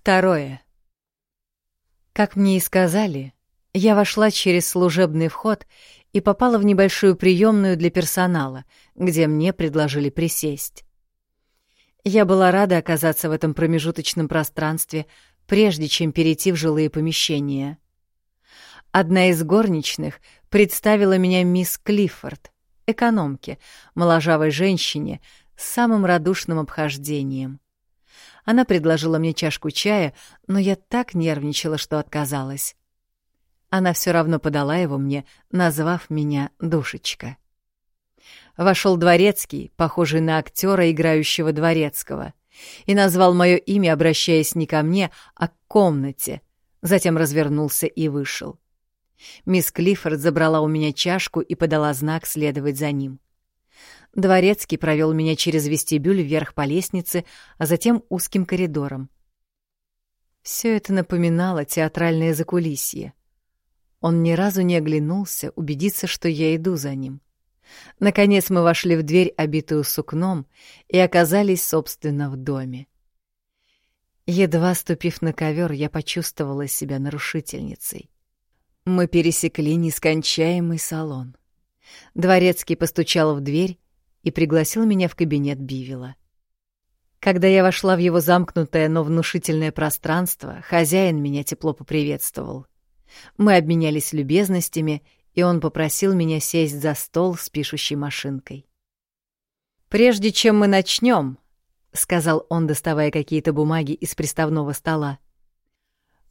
Второе. Как мне и сказали, я вошла через служебный вход и попала в небольшую приемную для персонала, где мне предложили присесть. Я была рада оказаться в этом промежуточном пространстве, прежде чем перейти в жилые помещения. Одна из горничных представила меня мисс Клиффорд, экономке, моложавой женщине с самым радушным обхождением. Она предложила мне чашку чая, но я так нервничала, что отказалась. Она все равно подала его мне, назвав меня Душечка. Вошел дворецкий, похожий на актера, играющего дворецкого, и назвал мое имя, обращаясь не ко мне, а к комнате, затем развернулся и вышел. Мисс Клиффорд забрала у меня чашку и подала знак следовать за ним. Дворецкий провел меня через вестибюль вверх по лестнице, а затем узким коридором. Все это напоминало театральное закулисье. Он ни разу не оглянулся, убедиться, что я иду за ним. Наконец мы вошли в дверь, обитую сукном, и оказались, собственно, в доме. Едва ступив на ковер, я почувствовала себя нарушительницей. Мы пересекли нескончаемый салон. Дворецкий постучал в дверь и пригласил меня в кабинет Бивила. Когда я вошла в его замкнутое, но внушительное пространство, хозяин меня тепло поприветствовал. Мы обменялись любезностями, и он попросил меня сесть за стол с пишущей машинкой. «Прежде чем мы начнем, сказал он, доставая какие-то бумаги из приставного стола,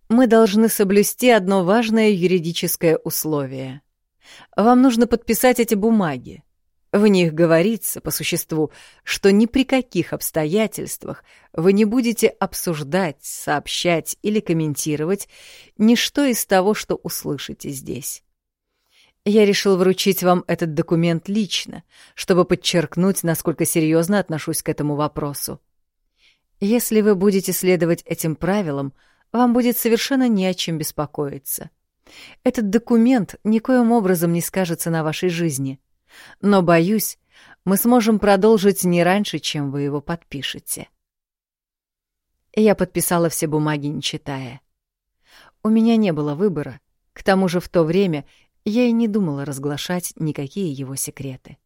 «мы должны соблюсти одно важное юридическое условие. Вам нужно подписать эти бумаги. В них говорится, по существу, что ни при каких обстоятельствах вы не будете обсуждать, сообщать или комментировать ничто из того, что услышите здесь. Я решил вручить вам этот документ лично, чтобы подчеркнуть, насколько серьезно отношусь к этому вопросу. Если вы будете следовать этим правилам, вам будет совершенно не о чем беспокоиться. Этот документ никоим образом не скажется на вашей жизни — но, боюсь, мы сможем продолжить не раньше, чем вы его подпишете. Я подписала все бумаги, не читая. У меня не было выбора, к тому же в то время я и не думала разглашать никакие его секреты.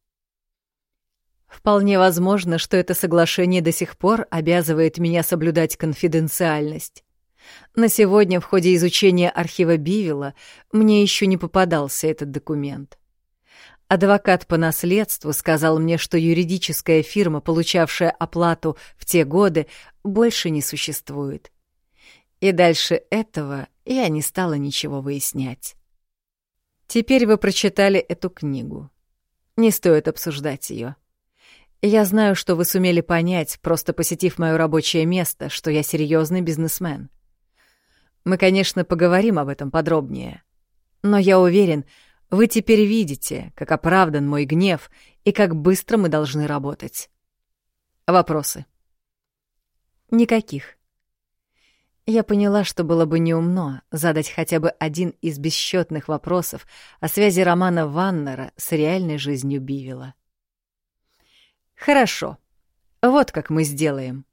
Вполне возможно, что это соглашение до сих пор обязывает меня соблюдать конфиденциальность. На сегодня в ходе изучения архива Бивила мне еще не попадался этот документ. Адвокат по наследству сказал мне, что юридическая фирма, получавшая оплату в те годы, больше не существует. И дальше этого я не стала ничего выяснять. Теперь вы прочитали эту книгу. Не стоит обсуждать ее. Я знаю, что вы сумели понять, просто посетив мое рабочее место, что я серьезный бизнесмен. Мы, конечно, поговорим об этом подробнее. Но я уверен, вы теперь видите, как оправдан мой гнев и как быстро мы должны работать. Вопросы? Никаких. Я поняла, что было бы неумно задать хотя бы один из бесчетных вопросов о связи романа Ваннера с реальной жизнью Бивила. Хорошо. Вот как мы сделаем.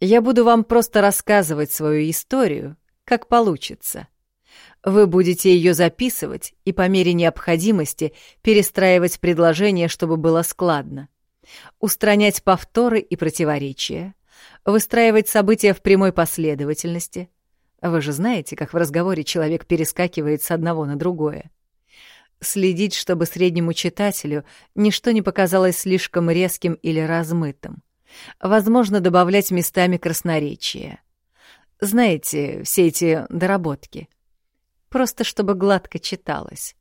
Я буду вам просто рассказывать свою историю, как получится. Вы будете ее записывать и по мере необходимости перестраивать предложение, чтобы было складно. Устранять повторы и противоречия. Выстраивать события в прямой последовательности. Вы же знаете, как в разговоре человек перескакивает с одного на другое. Следить, чтобы среднему читателю ничто не показалось слишком резким или размытым. Возможно, добавлять местами красноречия. Знаете, все эти доработки — просто чтобы гладко читалось.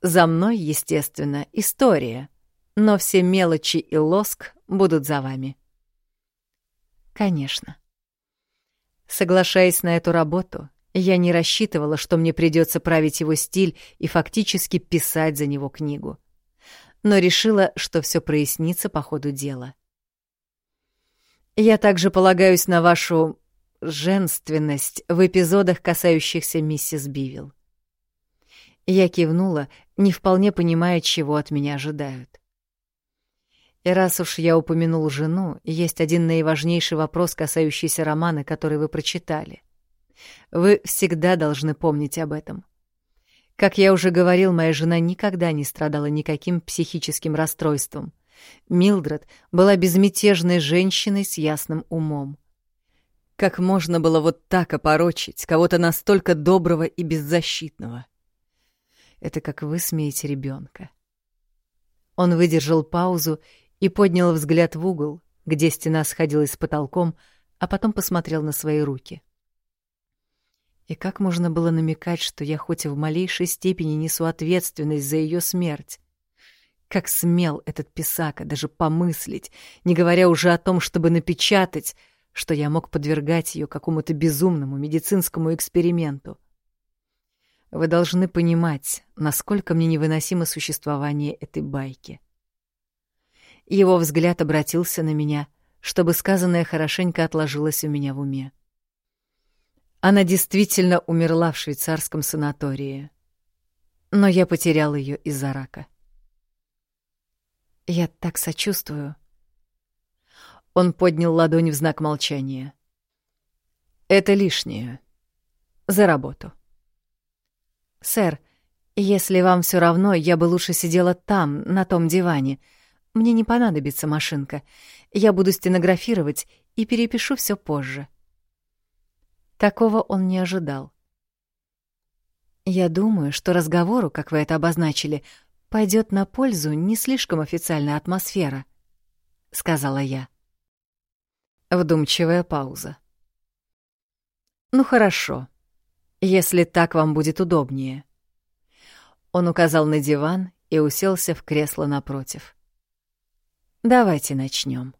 За мной, естественно, история, но все мелочи и лоск будут за вами. Конечно. Соглашаясь на эту работу, я не рассчитывала, что мне придется править его стиль и фактически писать за него книгу. Но решила, что все прояснится по ходу дела. Я также полагаюсь на вашу женственность в эпизодах, касающихся миссис Бивил. Я кивнула, не вполне понимая, чего от меня ожидают. И раз уж я упомянул жену, есть один наиважнейший вопрос, касающийся романа, который вы прочитали. Вы всегда должны помнить об этом. Как я уже говорил, моя жена никогда не страдала никаким психическим расстройством. Милдред была безмятежной женщиной с ясным умом. Как можно было вот так опорочить кого-то настолько доброго и беззащитного? Это как вы смеете ребенка. Он выдержал паузу и поднял взгляд в угол, где стена сходилась с потолком, а потом посмотрел на свои руки. И как можно было намекать, что я хоть и в малейшей степени несу ответственность за ее смерть? Как смел этот писака даже помыслить, не говоря уже о том, чтобы напечатать, что я мог подвергать ее какому-то безумному медицинскому эксперименту. Вы должны понимать, насколько мне невыносимо существование этой байки. Его взгляд обратился на меня, чтобы сказанное хорошенько отложилось у меня в уме. Она действительно умерла в швейцарском санатории, но я потерял ее из-за рака. Я так сочувствую. Он поднял ладонь в знак молчания. Это лишнее. За работу. Сэр, если вам все равно, я бы лучше сидела там, на том диване. Мне не понадобится машинка. Я буду стенографировать и перепишу все позже. Такого он не ожидал. Я думаю, что разговору, как вы это обозначили, пойдет на пользу не слишком официальная атмосфера, сказала я. Вдумчивая пауза. Ну хорошо, если так вам будет удобнее. Он указал на диван и уселся в кресло напротив. Давайте начнем.